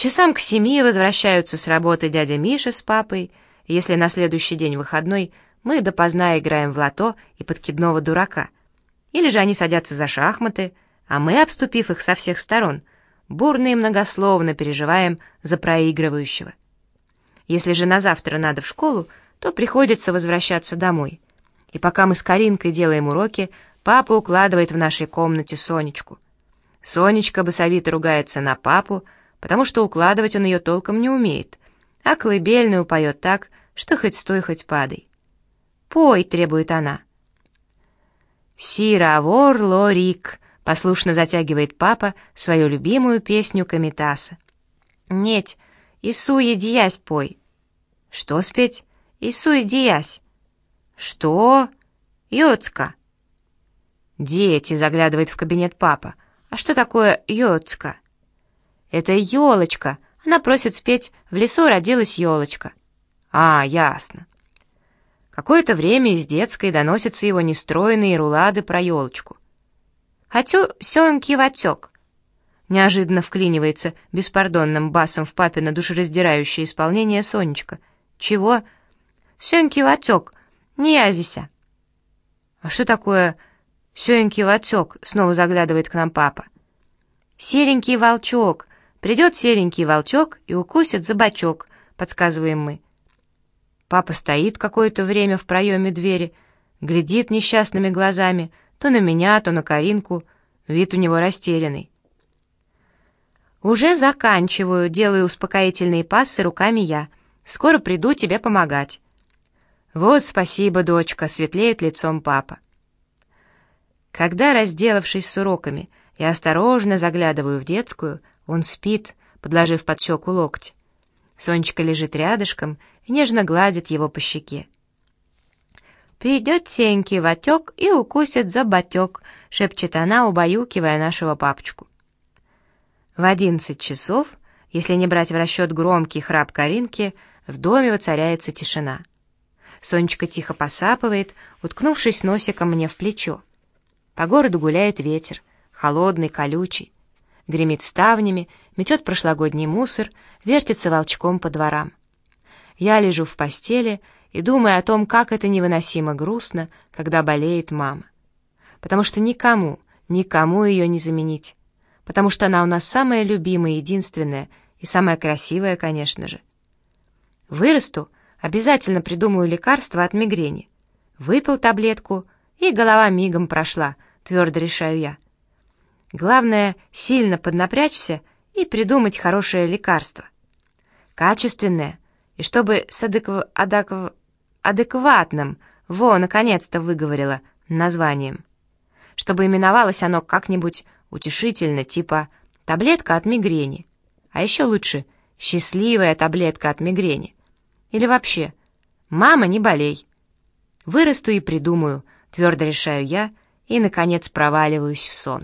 Часам к семи возвращаются с работы дядя Миша с папой, если на следующий день выходной, мы допоздна играем в лото и подкидного дурака. Или же они садятся за шахматы, а мы, обступив их со всех сторон, бурно и многословно переживаем за проигрывающего. Если же на завтра надо в школу, то приходится возвращаться домой. И пока мы с Каринкой делаем уроки, папа укладывает в нашей комнате Сонечку. Сонечка басовито ругается на папу, потому что укладывать он ее толком не умеет, а колыбельную поет так, что хоть стой, хоть падай. «Пой!» — требует она. «Сиравор лорик!» — послушно затягивает папа свою любимую песню Камитаса. «Нет, Исуе диясь пой!» «Что спеть?» «Исуе диясь!» «Что?» «Йоцка!» «Дети!» — заглядывает в кабинет папа. «А что такое йоцка?» «Это елочка!» Она просит спеть «В лесу родилась елочка». «А, ясно». Какое-то время из детской доносятся его нестроенные рулады про елочку. «Хочу сёнки ватек». Неожиданно вклинивается беспардонным басом в папино душераздирающее исполнение Сонечка. «Чего?» «Сёнки ватек, не язися». «А что такое сёнки ватек?» Снова заглядывает к нам папа. «Серенький волчок, Придет серенький волчок и укусит за бочок, подсказываем мы. Папа стоит какое-то время в проеме двери, глядит несчастными глазами то на меня, то на Каринку, вид у него растерянный. «Уже заканчиваю, делаю успокоительные пассы руками я. Скоро приду тебе помогать». «Вот спасибо, дочка», — светлеет лицом папа. Когда, разделавшись с уроками, я осторожно заглядываю в детскую, он спит, подложив под щеку локти. Сонечка лежит рядышком и нежно гладит его по щеке. «Придет сенький ватек и укусит за батек», — шепчет она, убаюкивая нашего папочку. В одиннадцать часов, если не брать в расчет громкий храп Каринки, в доме воцаряется тишина. Сонечка тихо посапывает, уткнувшись носиком мне в плечо. По городу гуляет ветер, холодный, колючий гремит ставнями, метет прошлогодний мусор, вертится волчком по дворам. Я лежу в постели и думаю о том, как это невыносимо грустно, когда болеет мама. Потому что никому, никому ее не заменить. Потому что она у нас самая любимая, единственная и самая красивая, конечно же. Вырасту, обязательно придумаю лекарство от мигрени. Выпил таблетку, и голова мигом прошла, твердо решаю я. Главное, сильно поднапрячься и придумать хорошее лекарство. Качественное, и чтобы с адекв... адекв... адекватным, во, наконец-то выговорила, названием. Чтобы именовалось оно как-нибудь утешительно, типа «таблетка от мигрени», а еще лучше «счастливая таблетка от мигрени». Или вообще «мама, не болей». Вырасту и придумаю, твердо решаю я, и, наконец, проваливаюсь в сон.